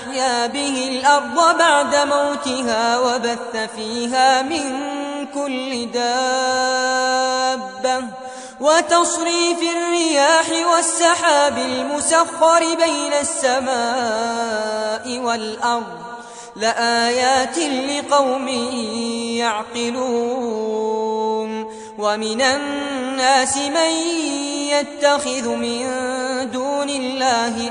فأحيا به الأرض بعد موتها وبث فيها من كل دابة وتصريف الرياح والسحاب المسخر بين السماء والأرض لآيات لقوم يعقلون ومن الناس من يتخذ من دون الله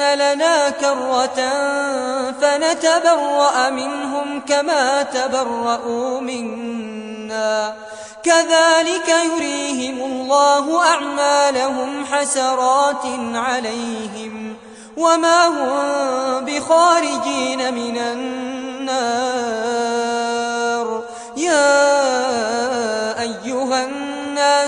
لنا كرة فنتبرأ منهم كما تبرأوا منا. كذلك يريهم الله أعمالهم حسرات عليهم وما هم بخارجين من النار.